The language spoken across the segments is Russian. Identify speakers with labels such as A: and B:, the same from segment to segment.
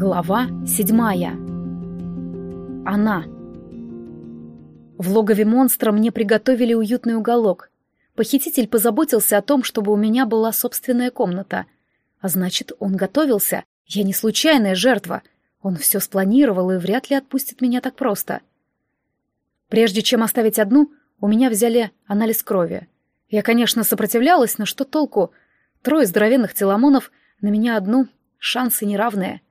A: Глава седьмая. Она. В логове монстра мне приготовили уютный уголок. Похититель позаботился о том, чтобы у меня была собственная комната. А значит, он готовился. Я не случайная жертва. Он все спланировал и вряд ли отпустит меня так просто. Прежде чем оставить одну, у меня взяли анализ крови. Я, конечно, сопротивлялась, но что толку? Трое здоровенных теломонов, на меня одну, шансы неравные.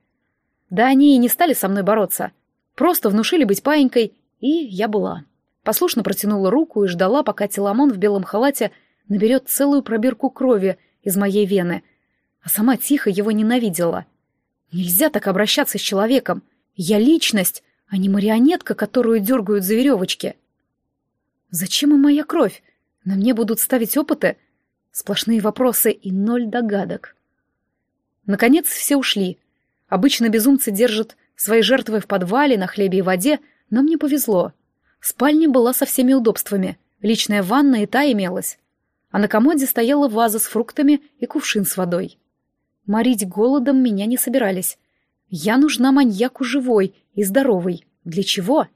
A: Да они и не стали со мной бороться. Просто внушили быть паинькой, и я была. Послушно протянула руку и ждала, пока теломон в белом халате наберет целую пробирку крови из моей вены, а сама тихо его ненавидела. Нельзя так обращаться с человеком. Я личность, а не марионетка, которую дергают за веревочки. Зачем им моя кровь? На мне будут ставить опыты? Сплошные вопросы и ноль догадок. Наконец все ушли. Обычно безумцы держат свои жертвы в подвале, на хлебе и воде, но мне повезло. Спальня была со всеми удобствами, личная ванна и та имелась. А на комоде стояла ваза с фруктами и кувшин с водой. Морить голодом меня не собирались. Я нужна маньяку живой и здоровой. Для чего?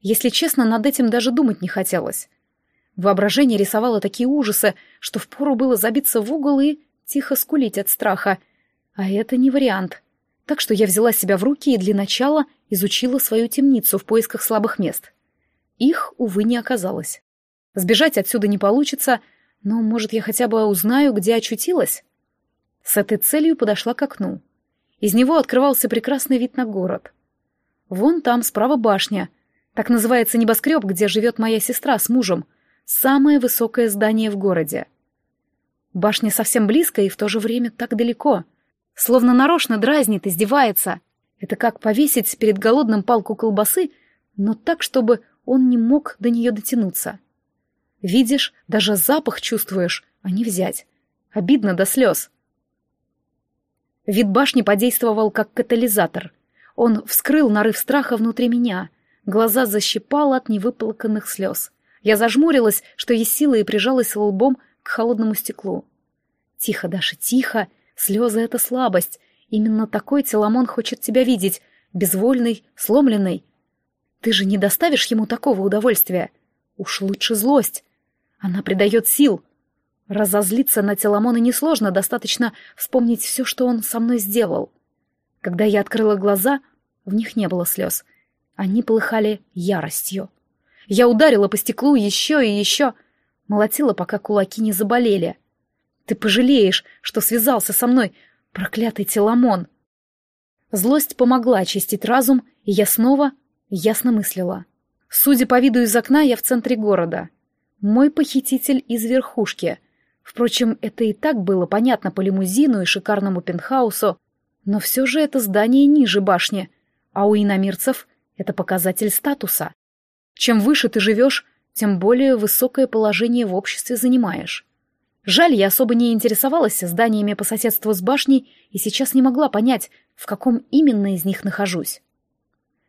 A: Если честно, над этим даже думать не хотелось. Воображение рисовало такие ужасы, что впору было забиться в угол и тихо скулить от страха. А это не вариант. Так что я взяла себя в руки и для начала изучила свою темницу в поисках слабых мест. Их, увы, не оказалось. Сбежать отсюда не получится, но, может, я хотя бы узнаю, где очутилась? С этой целью подошла к окну. Из него открывался прекрасный вид на город. Вон там справа башня. Так называется небоскреб, где живет моя сестра с мужем. Самое высокое здание в городе. Башня совсем близко и в то же время так далеко — Словно нарочно дразнит, издевается. Это как повесить перед голодным палку колбасы, но так, чтобы он не мог до нее дотянуться. Видишь, даже запах чувствуешь, а не взять. Обидно до слез. Вид башни подействовал как катализатор. Он вскрыл нарыв страха внутри меня. Глаза защипало от невыплаканных слез. Я зажмурилась, что есть силы, и прижалась лбом к холодному стеклу. «Тихо, Даша, тихо!» Слезы — это слабость. Именно такой Теламон хочет тебя видеть, безвольный, сломленный. Ты же не доставишь ему такого удовольствия. Уж лучше злость. Она придает сил. Разозлиться на Теламона несложно, достаточно вспомнить все, что он со мной сделал. Когда я открыла глаза, в них не было слез. Они полыхали яростью. Я ударила по стеклу еще и еще, молотила, пока кулаки не заболели — ты пожалеешь, что связался со мной, проклятый Теламон. Злость помогла очистить разум, и я снова ясно мыслила. Судя по виду из окна, я в центре города. Мой похититель из верхушки. Впрочем, это и так было понятно по лимузину и шикарному пентхаусу, но все же это здание ниже башни, а у иномирцев это показатель статуса. Чем выше ты живешь, тем более высокое положение в обществе занимаешь. Жаль, я особо не интересовалась зданиями по соседству с башней и сейчас не могла понять, в каком именно из них нахожусь.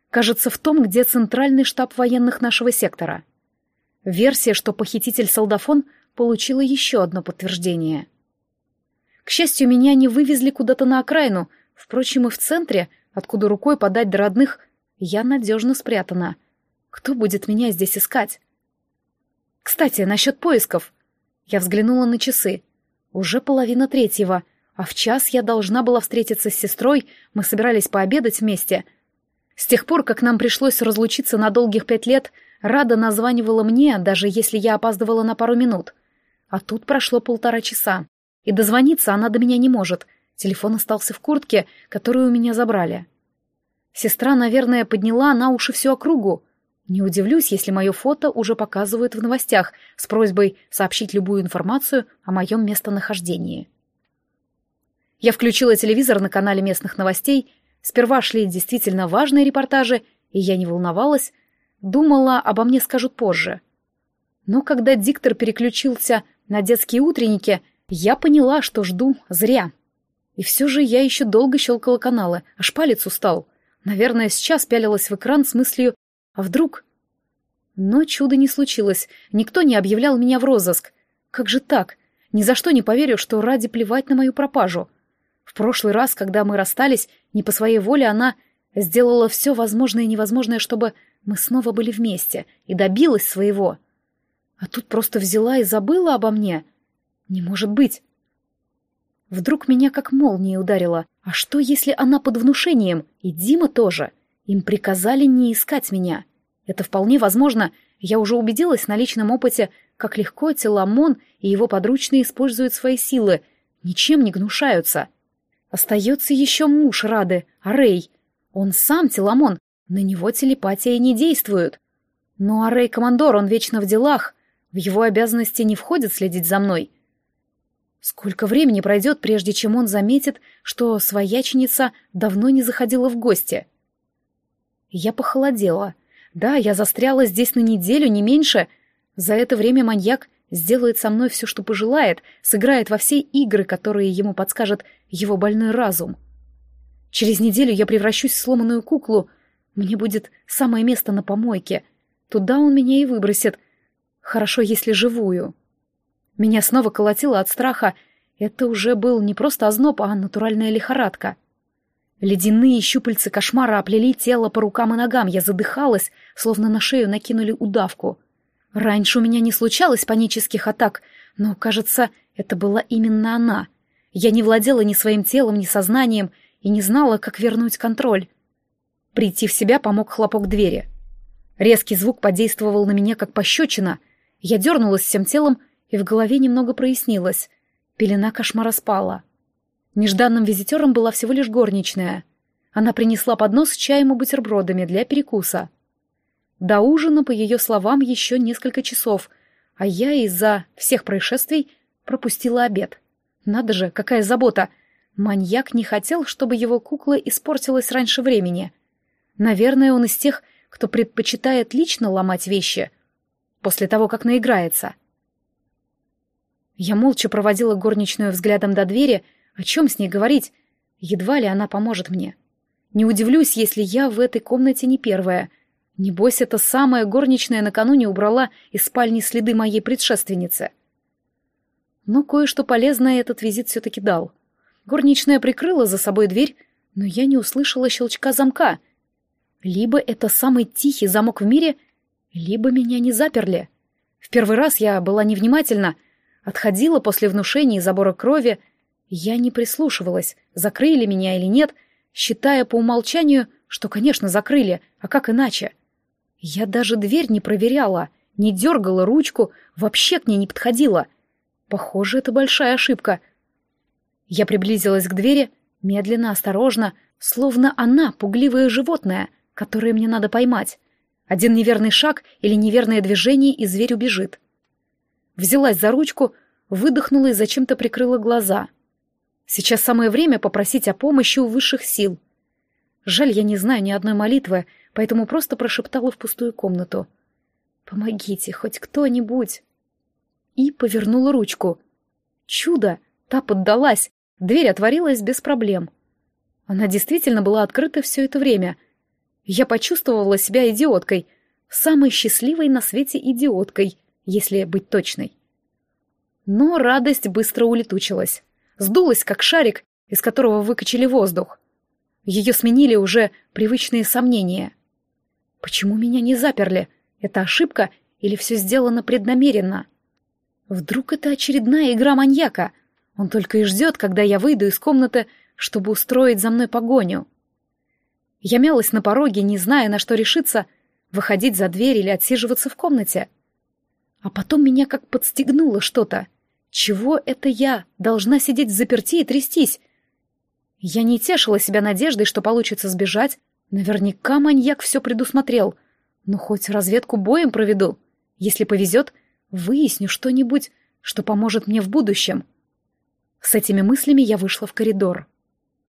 A: Кажется, в том, где центральный штаб военных нашего сектора. Версия, что похититель солдафон, получила еще одно подтверждение. К счастью, меня не вывезли куда-то на окраину, впрочем, и в центре, откуда рукой подать до родных, я надежно спрятана. Кто будет меня здесь искать? Кстати, насчет поисков — я взглянула на часы. Уже половина третьего, а в час я должна была встретиться с сестрой, мы собирались пообедать вместе. С тех пор, как нам пришлось разлучиться на долгих пять лет, Рада названивала мне, даже если я опаздывала на пару минут. А тут прошло полтора часа. И дозвониться она до меня не может. Телефон остался в куртке, которую у меня забрали. Сестра, наверное, подняла на уши всю округу. Не удивлюсь, если мое фото уже показывают в новостях с просьбой сообщить любую информацию о моем местонахождении. Я включила телевизор на канале местных новостей. Сперва шли действительно важные репортажи, и я не волновалась, думала, обо мне скажут позже. Но когда диктор переключился на детские утренники, я поняла, что жду зря. И все же я еще долго щелкала каналы, аж палец устал. Наверное, сейчас пялилась в экран с мыслью а вдруг? Но чуда не случилось. Никто не объявлял меня в розыск. Как же так? Ни за что не поверю, что ради плевать на мою пропажу. В прошлый раз, когда мы расстались, не по своей воле она сделала все возможное и невозможное, чтобы мы снова были вместе, и добилась своего. А тут просто взяла и забыла обо мне. Не может быть. Вдруг меня как молнией ударило. А что, если она под внушением, и Дима тоже? Им приказали не искать меня. Это вполне возможно. Я уже убедилась на личном опыте, как легко Теламон и его подручные используют свои силы, ничем не гнушаются. Остается еще муж Рады, Арей. Он сам Теламон, на него телепатия не действует. Но Арей командор, он вечно в делах. В его обязанности не входит следить за мной. Сколько времени пройдет, прежде чем он заметит, что свояченица давно не заходила в гости? Я похолодела. Да, я застряла здесь на неделю, не меньше. За это время маньяк сделает со мной все, что пожелает, сыграет во все игры, которые ему подскажет его больной разум. Через неделю я превращусь в сломанную куклу. Мне будет самое место на помойке. Туда он меня и выбросит. Хорошо, если живую. Меня снова колотило от страха. Это уже был не просто озноб, а натуральная лихорадка. Ледяные щупальцы кошмара оплели тело по рукам и ногам. Я задыхалась, словно на шею накинули удавку. Раньше у меня не случалось панических атак, но, кажется, это была именно она. Я не владела ни своим телом, ни сознанием и не знала, как вернуть контроль. Прийти в себя помог хлопок двери. Резкий звук подействовал на меня как пощечина. Я дернулась всем телом и в голове немного прояснилось. Пелена кошмара спала. Нежданным визитером была всего лишь горничная. Она принесла поднос с чаем и бутербродами для перекуса. До ужина, по ее словам, еще несколько часов, а я из-за всех происшествий пропустила обед. Надо же, какая забота! Маньяк не хотел, чтобы его кукла испортилась раньше времени. Наверное, он из тех, кто предпочитает лично ломать вещи после того, как наиграется. Я молча проводила горничную взглядом до двери, о чем с ней говорить? Едва ли она поможет мне. Не удивлюсь, если я в этой комнате не первая. Небось, эта самая горничная накануне убрала из спальни следы моей предшественницы. Но кое-что полезное этот визит все-таки дал. Горничная прикрыла за собой дверь, но я не услышала щелчка замка. Либо это самый тихий замок в мире, либо меня не заперли. В первый раз я была невнимательна — Отходила после внушения и забора крови. Я не прислушивалась, закрыли меня или нет, считая по умолчанию, что, конечно, закрыли, а как иначе? Я даже дверь не проверяла, не дергала ручку, вообще к ней не подходила. Похоже, это большая ошибка. Я приблизилась к двери, медленно, осторожно, словно она пугливое животное, которое мне надо поймать. Один неверный шаг или неверное движение, и зверь убежит взялась за ручку, выдохнула и зачем-то прикрыла глаза. Сейчас самое время попросить о помощи у высших сил. Жаль, я не знаю ни одной молитвы, поэтому просто прошептала в пустую комнату. «Помогите, хоть кто-нибудь!» И повернула ручку. Чудо! Та поддалась, дверь отворилась без проблем. Она действительно была открыта все это время. Я почувствовала себя идиоткой, самой счастливой на свете идиоткой — если быть точной. Но радость быстро улетучилась, сдулась, как шарик, из которого выкачали воздух. Ее сменили уже привычные сомнения. Почему меня не заперли? Это ошибка или все сделано преднамеренно? Вдруг это очередная игра маньяка? Он только и ждет, когда я выйду из комнаты, чтобы устроить за мной погоню. Я мялась на пороге, не зная, на что решиться, выходить за дверь или отсиживаться в комнате. — а потом меня как подстегнуло что-то. Чего это я должна сидеть в заперти и трястись? Я не тешила себя надеждой, что получится сбежать. Наверняка маньяк все предусмотрел. Но хоть разведку боем проведу. Если повезет, выясню что-нибудь, что поможет мне в будущем. С этими мыслями я вышла в коридор.